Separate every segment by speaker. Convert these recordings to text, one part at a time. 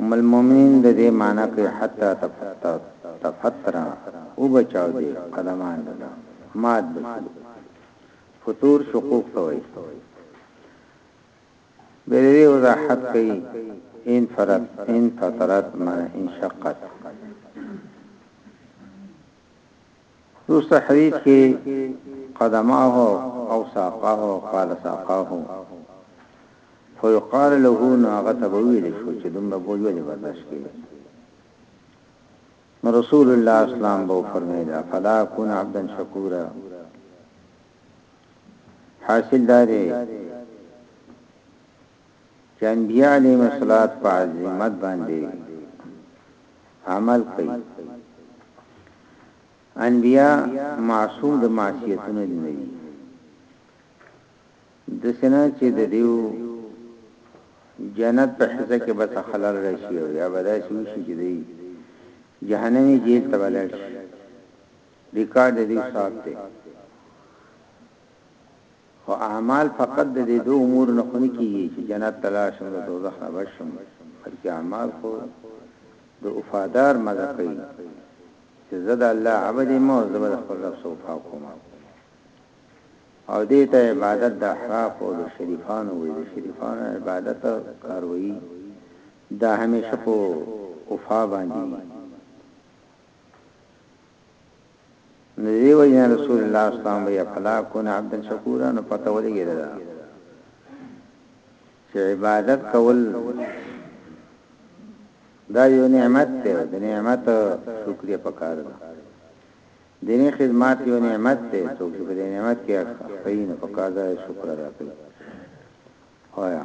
Speaker 1: ام المؤمنین د دې معنی کوي حتی تفترا او بچاو دې قدمان دده مات بشو فتور شقوق ته وایي به دې وضاحت کوي ان فرت ان فطرت معنی انشقت وروسته حديث کې قدماه او ساقاه قال ساقاه فيقال له ناغت بويل شو چې دومره بوج ولې برداشت کړي نو رسول الله اسلام بو فرمایله فلا كن عبدا شکورا حاصل داري چې انبياء عليهم الصلوات په عظيمت باندې عمل کوي انبياء معصوم د معصيتونو نه دي د سنا چې د دیو جنت په حصہ کې بس خلل راشي او یا بدای شي شي چې دی جهنمي جیل ته ولاړ شي ریکارډ دې صاحب ته خو اعمال فقط د دې دوو امورو نه خو نه کېږي چې جنت ته لاړ شم، له دوزخ نه بچ شم، بلکې اعمال خو د وفادار مزه کوي چې زه د الله عبد یم او زه به د خپل رب سره وفا کوم او دې ته عبادت د احراف او د شریفانو وي د شریفانو عبادت کاروي دا همیشه په وفا باندې نو دی وجنه رسول الله اسلام بیا فلا کون عبد شکورا نو پته ولګی دا چې عبادت کول دا یو نعمت دی د نعمت شکریا پکار ده دیني خدمات یو نعمت دی څوک چې په دې نعمت کې خپل نه پکار ده شکر ادا کوي هایا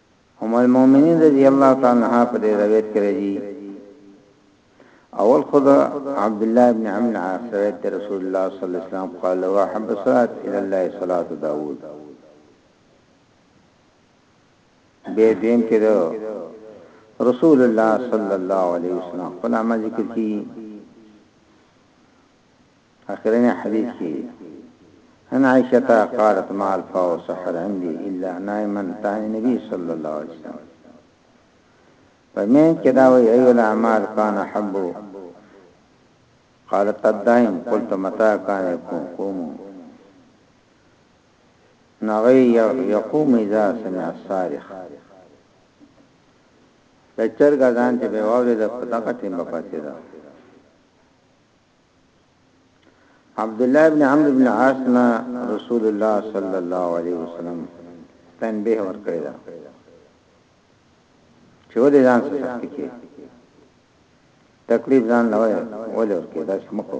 Speaker 1: ام المؤمنین رضی الله تعالی عنها په دې روایت کې راځي اول خدا عبد الله ابن عمرو العاص روایت رسول الله صلی الله علیه وسلم قال وحب صلات الى الله صلات داوود به دین کې ده رسول الله صلی الله علیه وسلم خپل عمل ذکر کی اخرنی حدیث کی ان عائشة قالت ما الفاء سحر عندی الا نائما تعني نبی صلی الله علیه وسلم په مین کې دا وی ایو الاعمال کان حب قالت الدائم قلت متى كان يكون قومو نغی یقوم اذا سمع الصارخ کچر غزان چې به واورې د پتاقه ټیم په پاتې ده عبد الله ابن عمرو ابن عاص نه رسول الله صلی الله علیه وسلم تنبیه ورکړی دا چې ولې ځان څه سخت کې تکلیف ځان نه وای ولې ورکې دا سمکو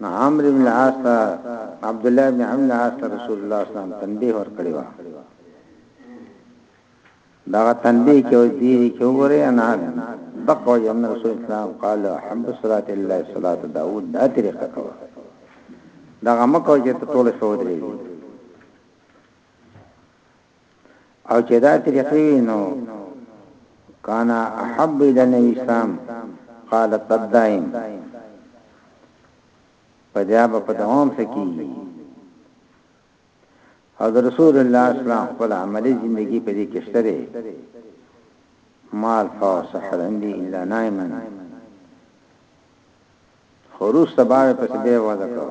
Speaker 1: نو عمرو بن العاص ته عبد الله بن عمرو بن العاص ته رسول الله صلی الله علیه وسلم تنبیه ورکړی و دا تنبیه کې او دې کې وګوره انا دقو یم رسول اسلام قال حب صلات الله صلات داوود دا طریقه کو دا غمه کو چې ټول شو درې او چې دا طریقې وي نو کان احب د نبی اسلام قال تدائم پدیا په دوام سکی او د رسول الله اسلام خپل عملی زندگی په دې کې شته مال فاو سحر عندي الا نائما
Speaker 2: خروس تباوی پس بے وضع
Speaker 1: کرو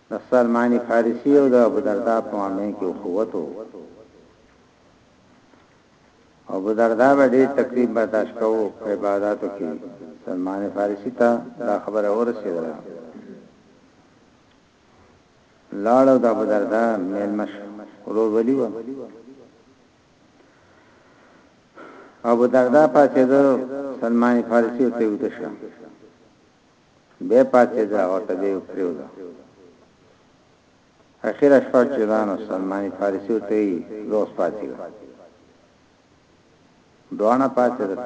Speaker 1: د سلمان فارسي او د ابودرداء په مابین کې اخوت و. ابودرداء به ډېر تکلیف برداشت کاوه په عباداتو کې، سلمان فارسي ته دا خبره ورسېدله، لاړ او د ابودرداء مېلمه شو، ورورولي وه. ابودرداء پاڅېده، سلمان فارسي ورته ویده شه، بیا پاڅېده او ته به یې پرېوده. اخره شپه چې ده نو سلماني فارسي ورته وایي، زه اوس پاڅېږم. دواړه پاڅېدل.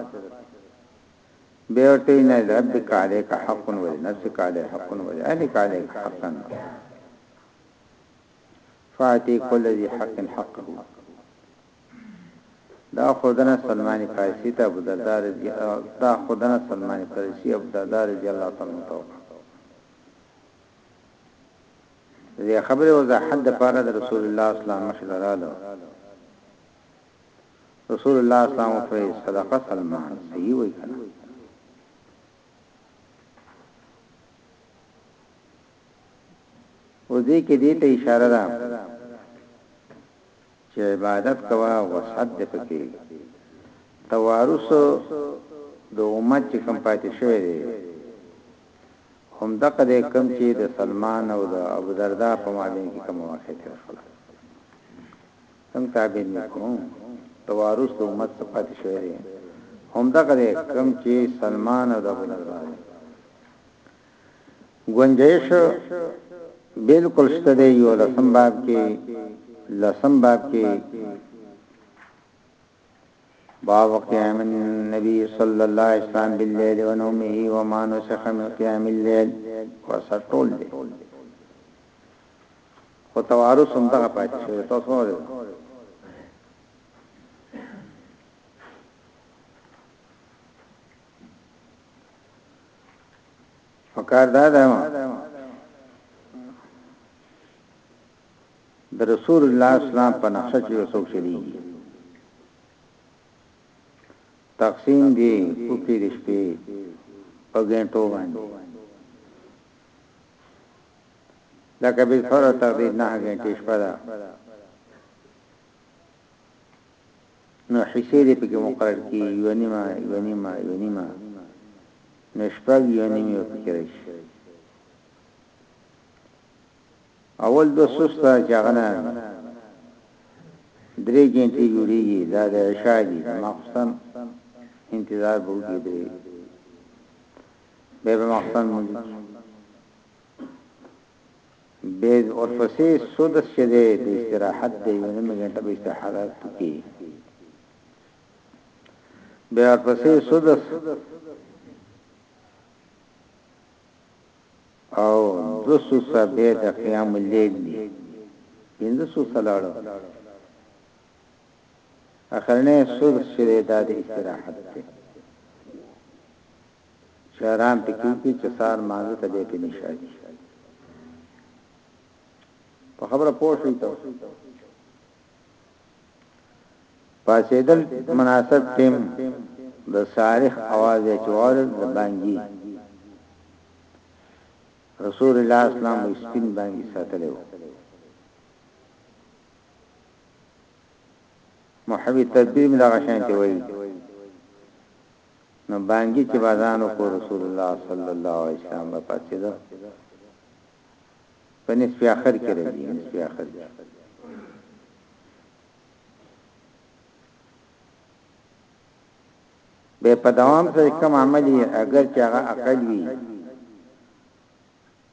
Speaker 1: بیا ورته وایي، نه لربک علیک حق ولنفسک علیک حق ولأهلک علیک حقا فآتي کل ذي حق حقه. دا خودنه سلمان فارسی ته ابو دردا رضی دا خودنه سلمان فارسی ابو دردا رضی الله تعالی عنہ توکا دې خبره وضاحت د پاره د رسول الله اسلام مخلاله رسول الله اسلام پر صدقه سلمان صحیح وای کنه او دې کې دې ته اشاره ده چی عبادت کوه وسعت دی پکی ته وارث د امت چی کوم پاتی شوی دی هم دقه دی کوم چی د سلمان او د ابو دردا په مابین کی کوم واقع تیر شولا څنګه تعبیر نکوم د وارث د امت څخه پاتې شوی دی هم دغه کوم چې سلمان او د ابو دردا ګنجایش بالکل شته دی یو لسم باب کې لسم باب کې باب قیام النبی صلی الله علیه وسلم باللیل و نومه و ما نسخ من قیام اللیل وسطول دی خو توارث هم دغه پاتې شوی تاسو وایو پکار دا ده د رسول الله اسلام په نقشه کې وسو شری تقسیم دی په کې د شپې په ګنټو باندې دا کبي سره تقدیر نه غنټې شپه ده نو حصې دې پکې مقرر کړي یو نیمه یو نیمه یو نیمه نو شپږ یو نیمه یو پکې راشي اول دو سستا چې هغه نه درې ګنټې جوړیږي دا د عشاء دي مخصن انتظار به وکړي درې به مخصن مونږ بيد ورپسې سدس چې دی د استراحت دی یو نیمه ګنټه به استراحت وکړي بیا ورپسې سدس او دو سوسه بیا د قیام الليل دی پنځه سوسه لاړو اخرنه سدس چې دی دا د استراحت دی شاعران پکې کې چې سار مانځه ته به پې نشادي په خبره پوه شئ تاسو پاسېدل مناسب ټیم د صالح आवाज چوار د بانګي رسول الله اسلام سپین بانګي ساتلو محبي تدبیر دا غشان ته وایي نو بانګی چی به اذان وکړو رسول الله صلی الله علیه وسلم به پاڅیده په نصف اخر کې راځي نصف اخر کې به په دوام سره کوم عملی اگر چې هغه عقل وي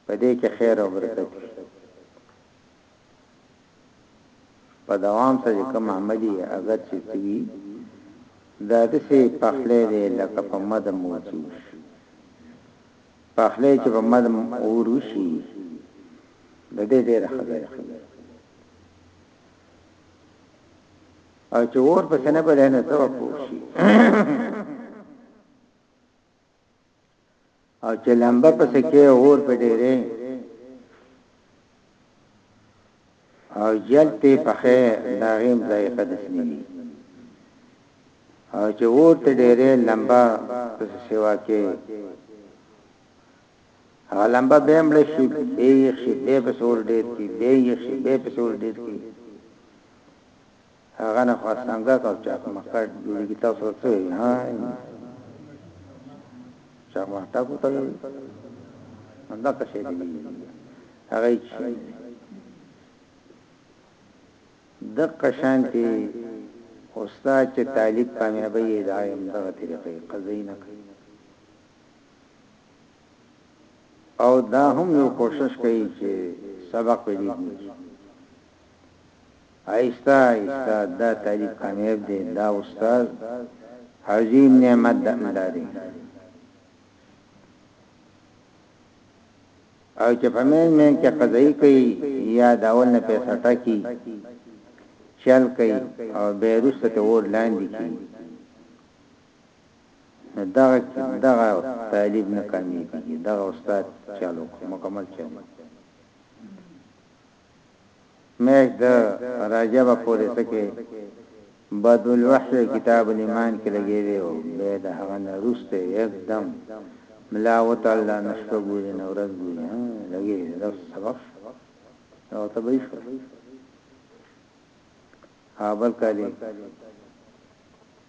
Speaker 1: په دې کې خیر او برکت وي. په دوام سره چې کوم عمل یې اګر چې څه وي، دا داسې پخلی دی لکه په مدم اور چې وشي. پخلی چې په مدم اور وشي، د دې ډېره ښه ذایقه وي. او چې اور پسې نه بلې نو څه به پوه شي. او چې لمبه پس کې اور په ډېرې او جل په پخې داغیم ځای قدس نیوی او چې اور ته ډېرې لمبه پس سیوا کې هغه لمبه به مړ شي به یې شي به پس اور ډېر کی به یې شي به پس اور ډېر کی هغه نه خو سنګک او چاک مکټ جوړیږي تاسو ته څه وي ها چاک مکټ کو ته انده څه شي دی هغه چی د قشانتی استاد چې طالب کامیابی دایم دغه طریقې قضې نه کوي او دا هم یو کوشش کوي چې سبق پیدا کړي آهسته آهسته دا طالب کامیاب دی دا استاد عظیم نعمت د الله دی او چې په مین مین کې قضایي کوي یا د اول نه پیسې ټاکي چل کوي او به رسته ته ور لاندې کی دا دا طالب نه کامیږي دا استاد چالو مکمل چالو میاشت د رجب پورې سکه بدو الوحی کتاب الیمان کې لګې دی او به د هغه نه روسته یکدم ملا وتعالى نشو ګوري نو ورځ ګوري ها لګې دی دا سبق او ته به شو اول کالي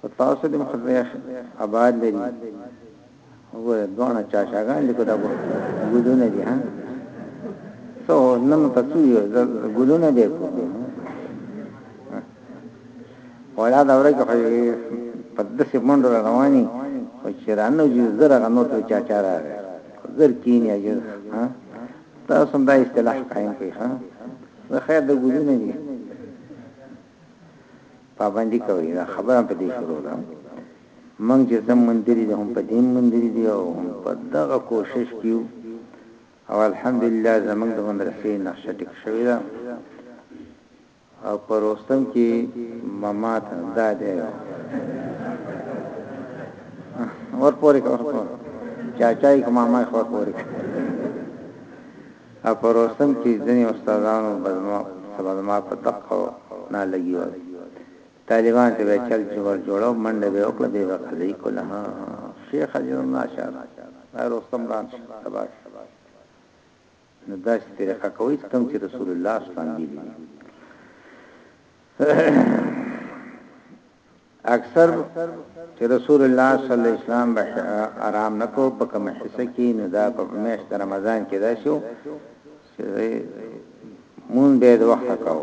Speaker 1: خو تاسو دې مخزیخ آباد لري وګوره دوه چا شاګان لیکو دا ګلونه دي ها سو نن تاسو یو ګلونه دي کو ولا دا ورګه خو په دسه منډو رواني او چرانه یې زره غنو ته چا چا راغی زر کینی اجر ها تاسو هم دا اصطلاح قائم کړئ ها زه خیر د ګلونه دي پابندي کوي دا خبره په دې شروع ده موږ چې څه موندلي دي هم په دې موندلي دي او هم په دغه کوشش کې یو او الحمدلله زموږ د مدرسې نقشه ټیک شوې ده او په روستم کې ممات دا دی ورپورې ورپورې چاچای کومه ما خور پورې او په روستم کي ځني استادانو به زما څه به زما په دقو نا لګي وه طالبان ته به چل چوبر جوړو منډه به وکړه بي به قضي کوله ها شيخ علي هم ناشاد وای روستم ران شي تبا شي نو داسي طريقه کوي کوم چي رسول الله اسلام بيلي اکثر چې رسول الله صلی الله علیه وسلم به آرام نکو په کوم حصہ کې نو دا په میاشت رمضان کې دا شو چې مون به د وخت کاو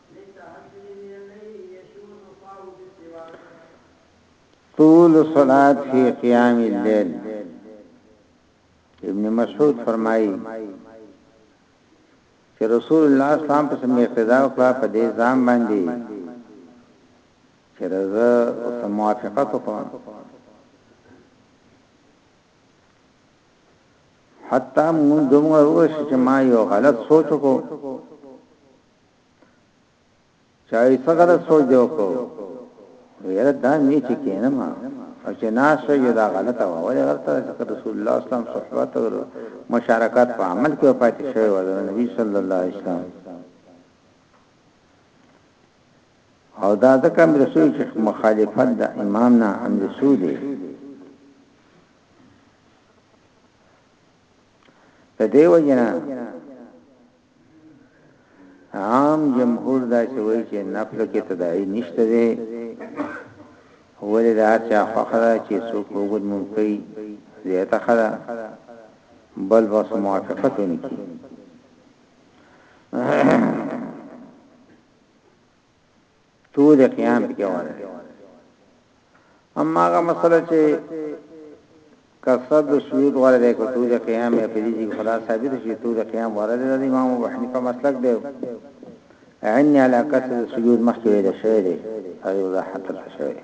Speaker 1: طول الصلاة فی قیام اللیل ابن مسعود فرمایي چې رسول الله اسلام په سم اقتدا وکړه په دې ځان باندې چې رضا او موافقت وکړه حتی موږ دومره وښه چې ما یو غلط سوچ وکړ چای څه غلط سوچ دی وکړو ویره دا می چې کینم او چې ناس شو یو دا غلطه و ولې غلطه ده چې رسول الله اسلام صحبت او مشارکت په عمل کې پاتې شوی و د نبی صلی الله علیه وسلم او دا ځکه امر رسول چې مخالفت د امام نه امر رسول دی په دیو جنا عام جمهور دا چې وایي چې نفل کې تداعی نشته دی ولې دا چې فخره چې څوک وګد مونږی زیاته خره بل وس موافقت ونکي طول قیام کې وره اما هغه مسله چې کثرت سجود وره ده کو طول قیام یې په دې خدا ثابت شي طول قیام وره ده امام ابو حنیفه مسلک دی عیني علی کثرت سجود مخکې ده شوی دی او وضاحت ته شوی دی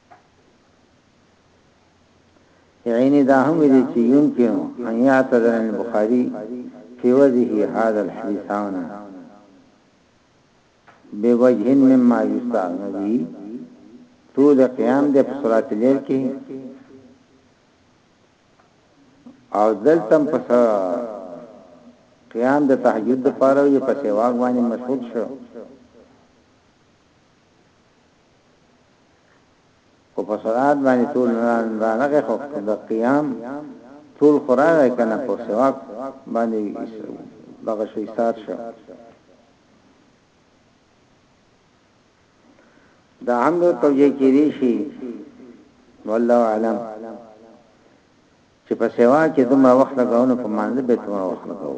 Speaker 1: عینی دا هم ویلي چې يمكن ان يعتذر البخاري في وجهه هذا الحديث هنا بوجه مما يستعان به طول قیام د صلات الليل کې او دلتم پس قیام د تهجد لپاره یې پسې واغوانې مشهود شو خو په صلات باندې ټول رانغه خو د قیام ټول قران کنه په سواک باندې دغه شوي سات شو دا هم د توجیه کېږي شي والله علم چې په سوا کې دومره وخت لګاونه په مانځ به دومره وخت لګاو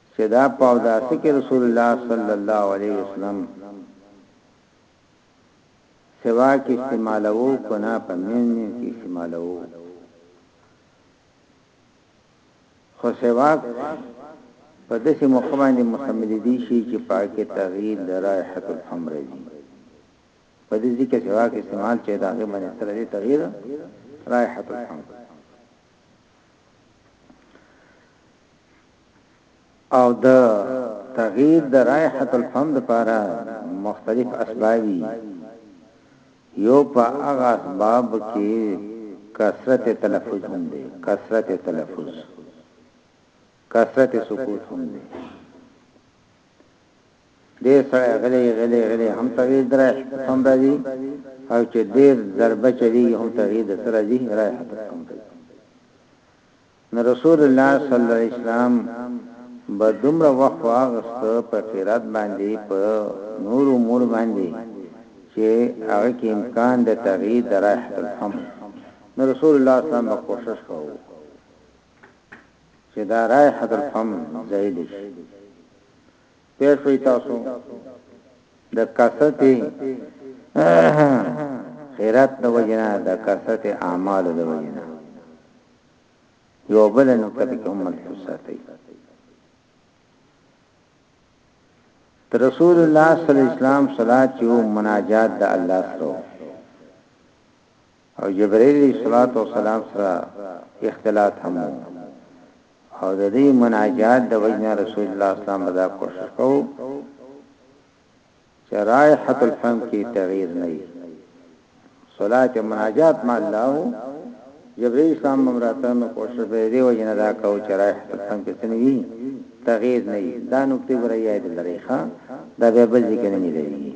Speaker 1: چه دا په اوداسه کی رسول الله صلی الله علیه وسلم سواک استعمالوو کنا په مین مین کی استعمالوو خو سواک په دسی موقع باندې مستعمل دي شي چې پاکه تغییر لرایحه الفم راځي په دې ځکه سواک استعمال چې دا غي باندې سره دي تغییر رایحه الفم او د تغیر د رائحة الفم د پاره مختلف اسباب وی یو په هغه اسباب کی کثرت تلفظ هم دی کثرت تلفظ کثرت سکوت هم دی ډیر سره غلې غلې غلې هم تغیر درای هم راځي او چې ډیر ضربه چلی هم تغیر سره دي راځي نو رسول الله صلی الله علیه وسلم به دومره وخت واغست په قرات باندې په نور امور باندې چې هغه کې امکان د تغییر درایح الفم نو رسول الله صلی الله علیه وسلم کوشش کاوه چې دا رایح الفم زید شي پیر شوی تاسو د کثرت خیرات د وجنا د کثرت اعمال د وجنا یو بل نو کبه کې هم ملحوظ ساتي رسول الله صلی الله علیه وسلم صلات یو مناجات د الله سره او جبرئیل علیه السلام سره اختلاط هم او د دې مناجات د وجنه رسول الله صلی الله علیه وسلم دا کوشش کوو چې رائحة الفم کې تغیر نه وي صلات مناجات مع الله جبرئیل اسلام ممراته نو کوشش به دی و جن دا کو چې رايح تفهم کې څه نیوي تغیر نه وي دا نقطه برای یاد لري ښا دا به بل ذکر نه
Speaker 2: لري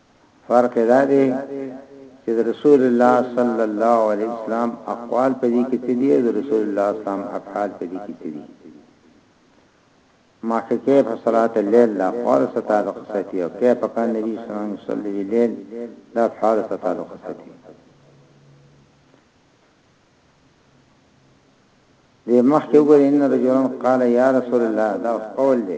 Speaker 2: فرق یې دا دی چې د رسول الله
Speaker 1: صلی الله علیه وسلم اقوال په دې کې څه دي او د رسول الله صلی الله علیه وسلم افعال په دې کې څه دي ما کې کیف صلات الليل لا قال ستعلق ساتي او کیف کان نبی صلی الله علیه وسلم صلی الليل لا فعل ستعلق ساتي دې مخکې وګورئ ان رجلان قال یا رسول الله دا قول دی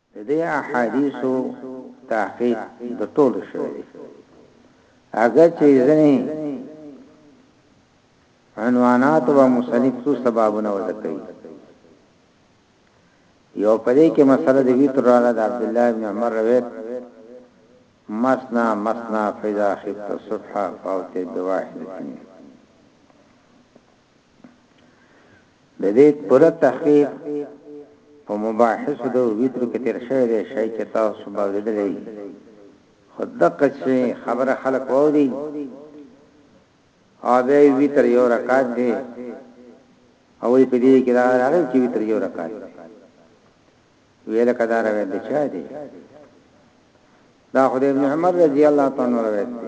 Speaker 1: د دې احادیثو تحقیق د ټولو شوی دی اګر چې ځنې عنوانات و مصنف څو سببونه وضع کوي یو پدې کې مسله د ویتر رااله د عبد الله ابن عمر روایت مسنا مسنا فاذا خفت الصبح فاوت بواحد د دې پوره تحقیق په مباحث د ویتر کې تیر شوی دی شي چې تاسو به ورېدلې خود دقه چې خبره خلق ووري او به ویتر یو رکعت دی او وی په دې کې دا راغلی چې ویتر یو رکعت ویل کدار وې د چا دی دا خدای ابن عمر رضی الله تعالی عنہ روایت دی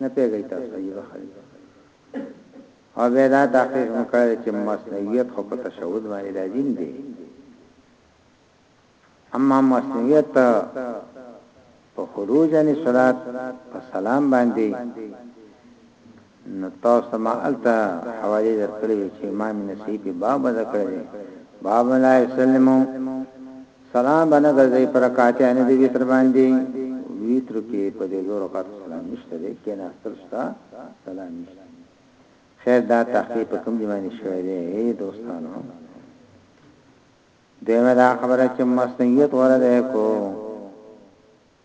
Speaker 1: نه پوهیږی تاسو ته یی بخښلی او بیا دا تحقیق مو کړی دی چی مثنویت خو په تشهد باندی لازم دی اما مثنویت په خروج عن الصلات په سلام باندې نو تاسو ما الته حواله درکړې چې امام نصیب باب ذکر دی باب لا یسلمو سلام به نه ګرځی په رکعتین د وتر باندی وتر کی په دی دوه رکعتو سلام نشته دی کیناستل شته سلام نشته خیر دا تحقیق په کوم دی باندې شوی دی ای دوستانو دیمه دا خبره چې مصنویت ورده کو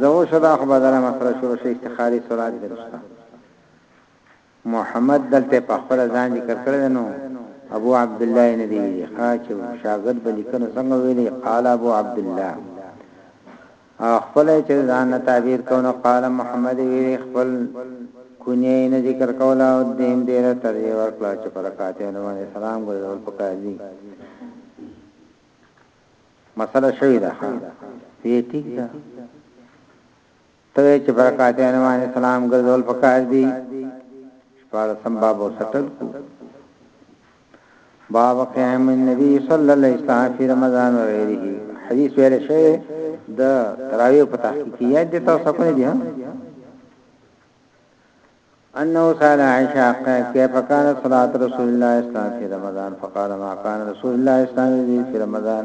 Speaker 1: زو شدا خو بدل مسله شروع شي استخاري سورات درسته محمد دلته په خپل ځان ذکر کړل نو ابو عبد الله نه دی ښا چې شاګرد به لیکنه څنګه ویلي قال ابو عبد الله او خپل چې ځان نه تعبیر کو نو قال محمد ویل خپل کونیه یې نه ذکر کوله او دیم ډیره ترجیح ورکړه چې پر رکعتینو باندې سلام ګرځول پکار دي مسله شوې ده وی ټیک ده ته چې پر رکعتینو باندې سلام ګرځول پکار دي شپږ سم باب وسټل کو باب قيام النبي صلی الله علیه وسلم فی رمضان و غیره حدیث ویل شوی د تراویح په تحقیقیات دي تاسو په دې انه سال عائشہ كيف كان صلاه رسول الله صلى الله عليه وسلم في رمضان فقال ما كان رسول الله صلى الله عليه وسلم في رمضان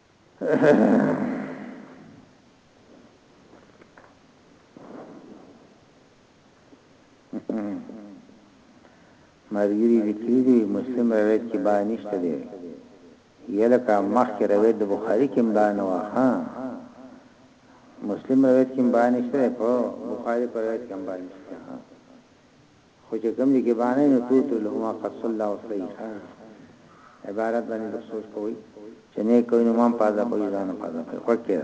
Speaker 1: مرګري لیکلي دي مسلم روایت کې با نشته دی یلکه مخکې روایت د بخاری کې با نه وه مسلم روایت کې با نشته په بخاری پر روایت کې با نشته خو چې کوم لیکې باندې نو توتو لهما قد صلى وصيحا عبارت باندې د سوچ کوي چې نه کوي نو مام پازا کوي ځان پازا کوي وکړه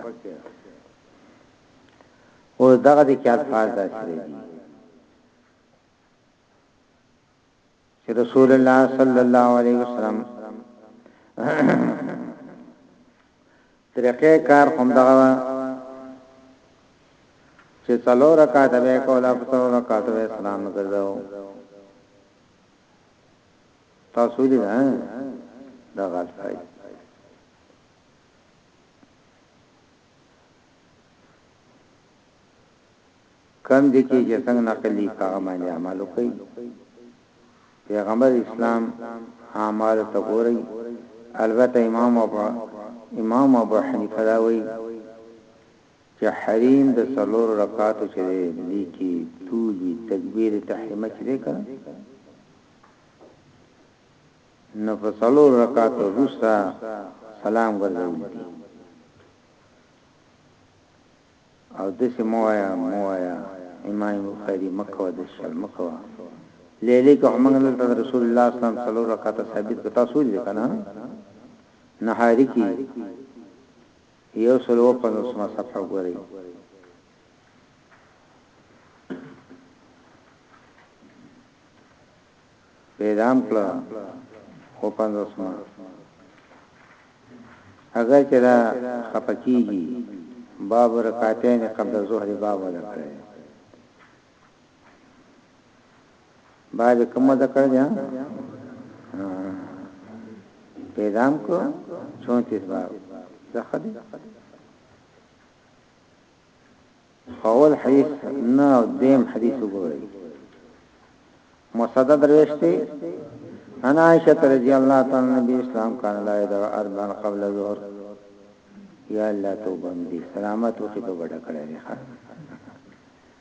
Speaker 1: او دغه د کیات فاز داسې دی چې رسول الله صلی الله علیه وسلم طریقه کار همدغه وه چې څلور رکعات به کوله په څلور رکعات به سلام ګرځاو تاسو دې نه دا غلط دی کوم ځای کې چې څنګه نقل وي په هغه باندې عمل وکړئ پیغمبر اسلام اعمال ته ګورئ البته امام ابو امام ابو حنیفه دا وایي چې حریم د څلور رکعاتو چې دی کې توجي تکبیر تحریمه چې دی کړه نو په څلور رکعاتو روستا سلام ګرځول دي او دسې مه وايه مه وايه امام بخاري مه کوه دسې شيان مه کوه ليلې کې خو موږ دلته د رسول الله اسلام څلور رکعته ثابت کړ تاسو ولې که نه نهاري کې یو سل او پنځوسمه صفحه وګورئ په اعدام کړ خو پنځوسمه اگر چې دا خپکیږي باب رکعتین قبل الظهر باب ذکر بعد کومه ذکر دی پیدام کو 34 باب څه خدي اول حدیث نه او دیم حدیث وګورئ مسدد رشتي انا عائشة رضی الله تعالی عنها نبی اسلام کان لا یدع اربعا قبل الظهر یا الله توبه دې سلامت وکړي ته وډه کړې ښه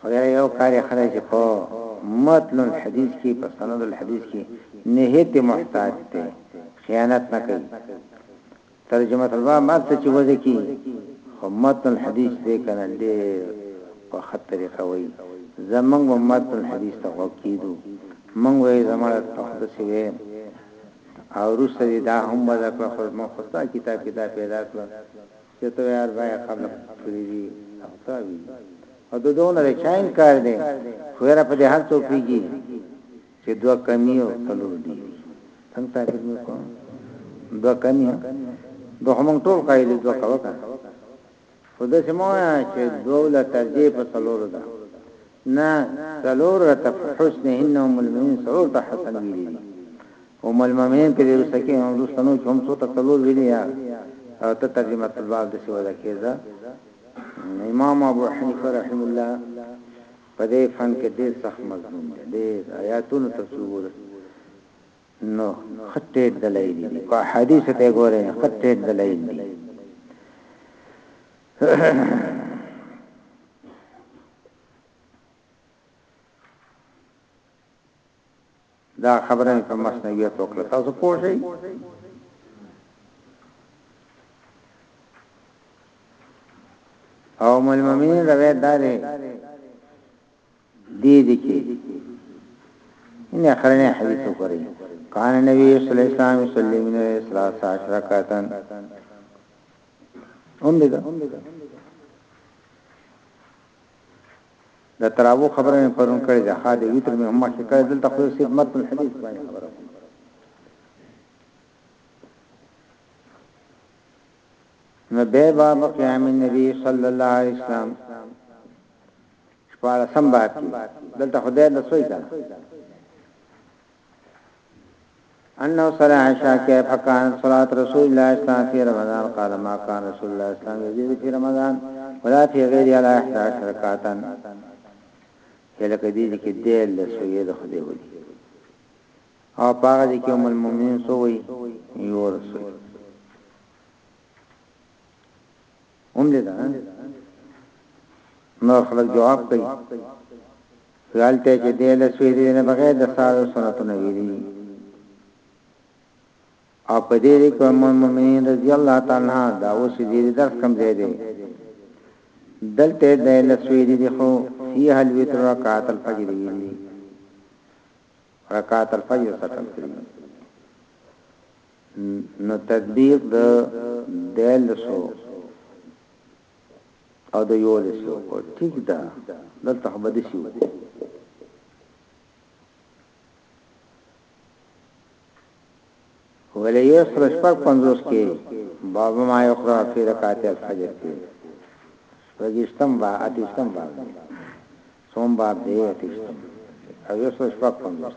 Speaker 1: خو یاره یو کار یې خدای چې په متن الحدیث کې په سند الحدیث کې نهایت محتاج دی خیانت نه کوي ترجمه الباب ماته چې وځي کې خو متن الحدیث دې کنه دې په خط طریقه وایي زمنګ متن الحدیث ته وکیدو منګ وې زمړه تخصص وې او روسه دا هم ودا کړ خو مخصوصا کتاب کتاب پیدا کړ چه ته یار بای خلق فریدی اخطا وی او د دونه د چا انکار دی خو یاره په دې هر څو پیږي چې دوه کمی او څلور دی څنګه تعبیر وکړو دوه کمی دوه موږ ټول قائل دوه کوا کړه خو د سمو چې دوه لا ترجیح په څلور ده نه څلور ته حسنهن او ملمین څلور ته حسن ویلي ام المؤمنین په دې روسته کې هم روسته نو چې هم څو تر څلور ویلي یا او ته ترجمه الباب د سیو ده کېزه امام ابو حنیفه رحم الله په دې فن کې ډېر سخت مضمون دی د آیاتونو تفسیر وګوره نو خټه دلایل دي په حدیث ته ګوره خټه دلایل دي دا خبره مې په مثنویت وکړه تاسو پوه شئ او ملممین روایت دارې دې دې کې ان اخرنه حدیث وکړي کان نبی صلی الله علیه وسلم صلی الله علیه وسلم رکعتن هم دې د تراوو خبره مې پرون کړې ده ښا د وتر مې هم مخکې کړې دلته خو یو صرف متن الحدیث باندې خبره کوم نو به باب قیام النبی صلی الله علیه وسلم شپاره سم باب دلته خدای د سوی کړه انه سره عائشه کیف کان صلات رسول الله اسلام فی رمضان قال ما کان رسول الله اسلام یزید فی رمضان ولا فی غیر علی 11 رکعتن هلکه دې دې کې دې له سوید خدای وي او پاغه دې کې ام المؤمنین سوې یو رسول هم لیدا نور خلک جواب کوي غلطه چې دې له سویری نه بغیر د سارو سنتو نه ویلي او په دې کې کوم مؤمنین رضی الله تعالی عنہ دا اوس دې درس کم ځای دی دلته د لسویری دی خو فی هل وتر رکعات الفجر ویلي رکعات الفجر ختم کړی نو تطبیق د دیارلسو او د یولسو وکړو ټیک ده دلته خو به دسی وکړو ولی یو سره شپږ پنځوس کې بابا ما یو خرا فی رکاتی الفجر کې شپږشتم با اتیشتم باب دی سوم باب دی اتیشتم او یو سره شپږ پنځوس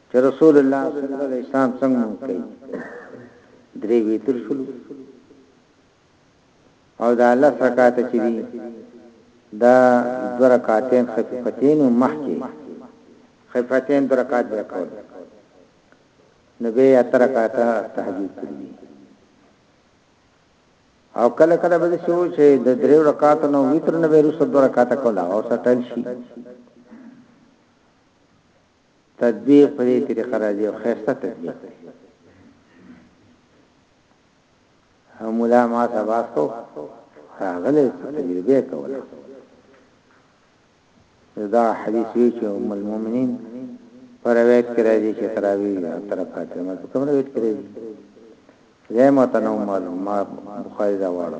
Speaker 1: چې رسول الله صلی الله علیه وسلم څنګه مونږ کوي درې ویتر شلو او دا لس رکعات چې دي دا دو رکعاتین خفیفتین او محکی خفیفتین دو رکعات به کول نو به اتر رکعات تهجد کړی او کله کله به شو چې د درې رکعات نو ویتر نه به رسو دو رکعات کولا او سټل شي تطبیق په دې طریقه راځي او خیسته تطبیق دی مولا ما سباس کو راغله تجربه کوله دا حدیث وی چې ام المؤمنین پر روایت کې راځي چې تراوی تر فاطمه په کوم روایت کې راځي زه متنو معلومه بخاری دا وړه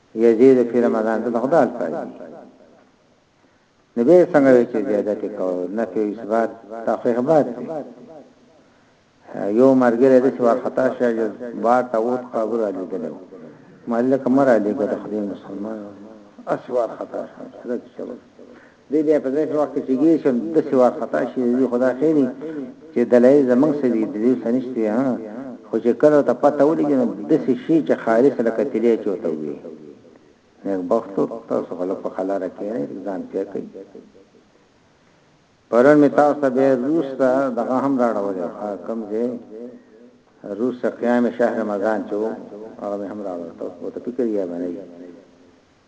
Speaker 1: یزید فی رمضان ته خدا الفاظ نبی څنګه چې زیادت کو نه په اثبات تخفیف بعد یو مرګره د سوار خطا شې بار ته ووت قبر علی دلو مالک مر علی ګد خدای مسلمان اسوار خطا شې دی بیا په داسې وخت کې ګیر شم داسې وارخطا شي دی خدا خیری چې دلایل زمنګ سوي د دې سنشتي ها خو چې کله ته پته ولګي نو د څه شي چې خالص لکه تلې چوته وي نه بختو تاسو خلک په خلاره کې ځان پیا کوي پرون می تاسو ته به روس ته دغه هم راړول کم ځای روس قیام شهر رمضان چې هغه هم راړول تاسو ته فکر یې باندې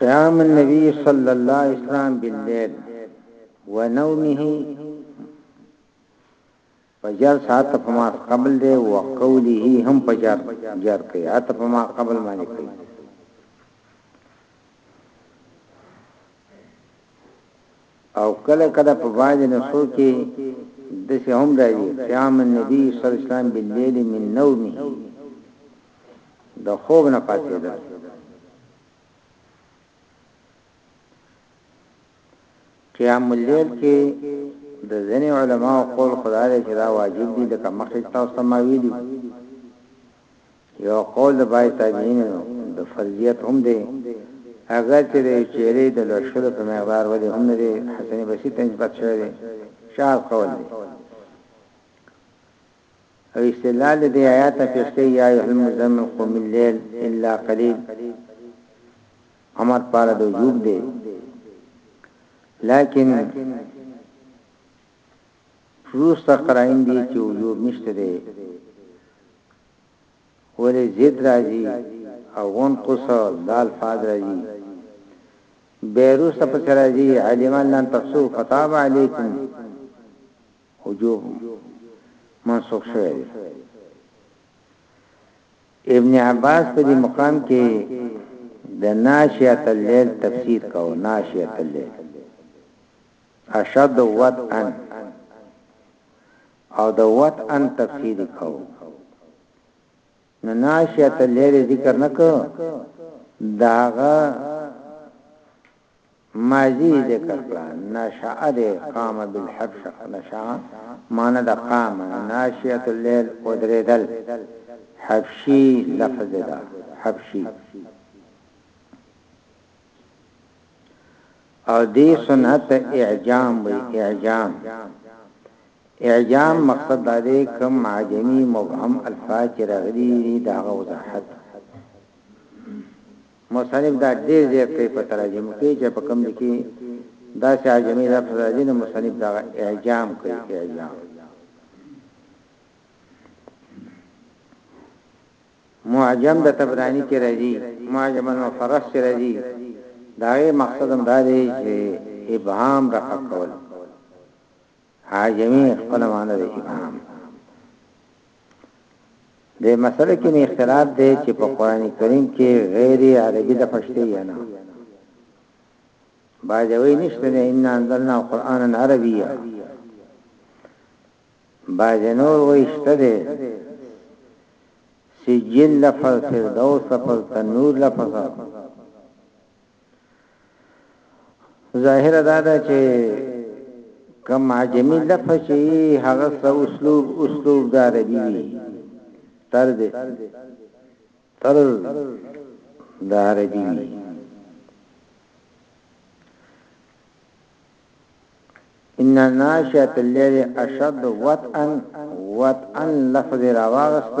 Speaker 1: قيام النبي صلى الله عليه وسلم بالليل ونومه فجر ساعت ته په ماقبل دی وقوله هم په جر جر کوي اته په ماقبل باندې کوي او کله کله په باندې نسو کې د څه هم راځي قیام النبي صلی الله علیه وسلم بالليل من نومه د خوب نه پاتې ده قیام اللیل کې د ځینې علماو قول خو دا دی چې دا واجب دي لکه مخکې چې تاسو ته ما ویلي یو قول د باید تابعین د فرضیت هم دی اگر چې د چیرې د لوشلو په مقدار ولې هم نه دی حسن بصری ته نسبت شوی دی شاذ قول دی او استدلال دې آیات پیش کوي یا ایه المزمل قم الليل الا قليل امر پاره د وجوب دی لیکن روسته قرائن دی چې وجوب نشته دی ولې زید راځي او ون قصه دال فاض راځي بیروس په سراجی عالمان لن تفسو فتاب علیکم وجوب منسوخ شوی ابن عباس په دې مقام کې د ناشئة اللیل تفسیر کاوه، ناشئة اللیل اشد وطئا او د وطئا تفسیر یې کاوه، نو ناشئة اللیل ذکر نه کړ، د هغه ماضي يې ذکر کړه، نشأ دی، قام بالحبش نشأ معنی د قام، ناشئة اللیل ودرېدل، حبشي لفظ ده، حبشي، او دې سنت ته اعجام وایي، اعجام، اعجام مقصد دا دی کوم عجمي مبهم الفاظ چې راغلي دي د هغه وضاحت. مصنف دا ډیر زیات کوي په تراجمو کې چې په کوم لیکي داسې عجمي لفظ راځي نو مصنف دا اعجام کوي اعجام معجم د تبرانی کې راځي معجم المفرس کې راځي دا یې مقصد هم دا دی چې ابهام رفع کول عاجمی خپل معنی د ابهام د مسله کې نه اختلاف دی چې په قران کریم کې غیر عربي د پښتې یا نه باجوي نشته نه ان انزلنا قرانا عربیا باجنور وشته دی سجل لفظ فردوس لفظ تنور لفظ ظاهر دا ده چې کم عجمی لفظ چې هغه څه اسلوب اسلوب د عربي وي طرز طرز د عربي وي ان ناشئه الليل اشد وطئا وطئا لفظ راوغست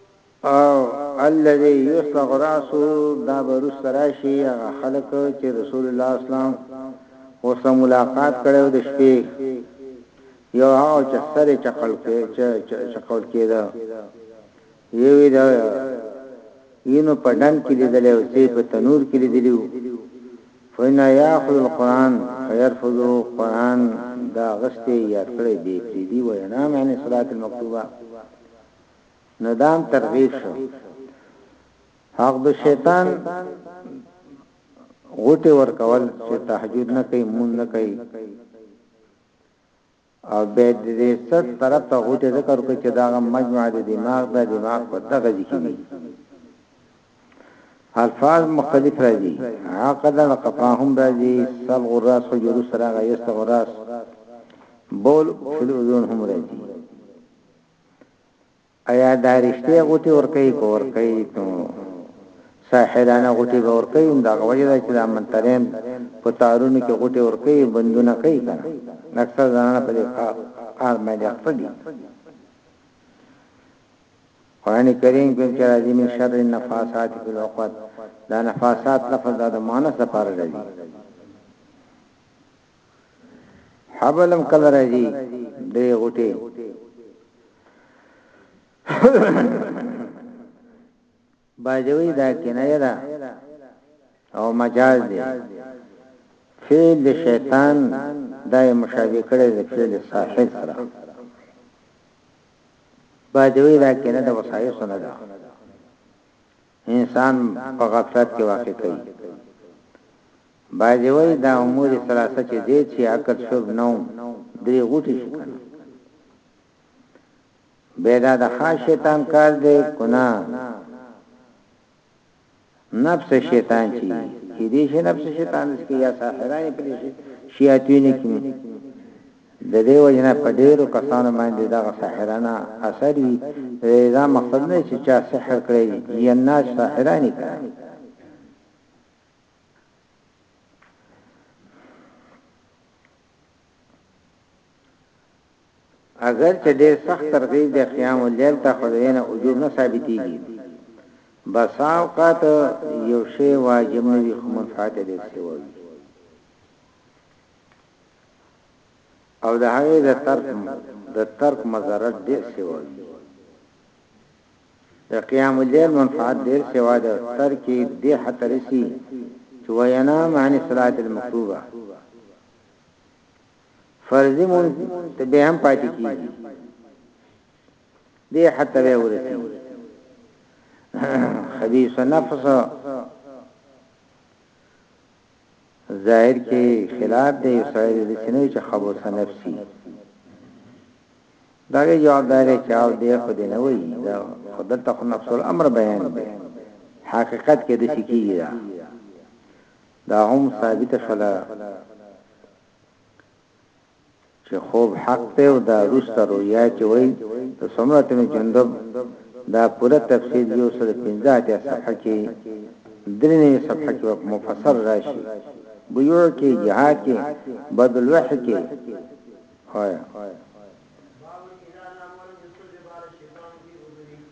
Speaker 1: او الذی یصلغ راسه دا به روسته راشی هغه خلک چه رسول الله اسلام ورسره ملاقات کړی او د شپی یو هغه چه سر یې چقل کې چقول کېده یوی د ینو په ډنګ کې لیدلی او څه په تنور کې لیدلی وو فینا یاخذ القرآن فیرفضو قرآن دا غسته یاد کړی بی پریدی وینام یعنی صلاة المکتوبه نو دا هم ترغیب شو حق د شیطان غوټه ورکول چې تهجد نه کوي مون نه کوي او به دې ست طرف ته غوټه ذکر کوي چې دا مجمع د دماغ د دماغ په دغه ذکر دي الفاظ مختلف راځي عقد القفاهم راځي سل غراس او جلو سره غیست غراس بول فل اذون هم راځي ایا دا رښتیا غوټې ورکوي که ورکوي نو ساحرانه غوټې به ورکوي هم دغه وجه ده چې دا منترین په تارونو کې غوټې ورکوي بندونه کوي که نه اکثر زنانه په دې کار باندې اخته دي قرآن کریم کې چې راځي من شر النفاسات فی العقد دا نفاسات لفظ دا د مؤنث لپاره راځي حبلم کله راځي درې غټي باجوی دا کنایه ده او مجاز دی فعل د شیطان دای مشابه کړي د فعل صاحب سره باجوی دا کنه د وسایسونه ده انسان په غفلت کې واقع کوي باجی وای دا امور ثلاثه چې دی چې عقل شوب نو درې غوټي شو کنه بیدا د خاص شیطان کار دی کنا نفس شیطان چی چې دې شي نفس شیطان اس کې یا ساحرای پرې شي شیاطین کې د دې وجې نه په ډېرو کسانو باندې دغه ساحرانه اثر وي، د دې دا مقصد نه دی چې چا سحر کړی وي، ځي الناس ساحران یې کړی وي. اګر چې ډېر سخت ترغیب دی قیام اللیل ته خو د دې نه اجور نه ثابتېږي، بسا اوقات یو شی واجب نه وي خو منفعت یې ډېر سوی وي. او د هغې د ترک د ترک مضرت ډیر سوا وي د قیام اللیل منفعت ډیر سوا د ترک دې حتی رسی چې وینا معنی صلات المکتوبه فرضی مون ته به هم پاتې کیږي دې حتی به ورسی خبيث نفس ظاهر کې خلاف دی یو سړی د داسې نه وي چې خبوث نفس وي دا یې جواب دی چې او دی خو دې نه وي دا خو دلته خو نفس الامر بیان دی حقیقت کې د سکیږي دا دا هم ثابت شوه چه خوب حق دی او دا روسته رویا چه وایی د سمره تم جندب دا پوره تفسیر یو سل پنځه اتیا صفحه کی دری نوی صفحه کی وک مفسر راشی بیوع کی جهاد کی بدل وح کی خویا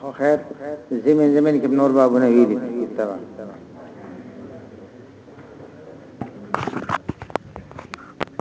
Speaker 1: خو خیر زمين زمين کې نور بابونه ویلي تبا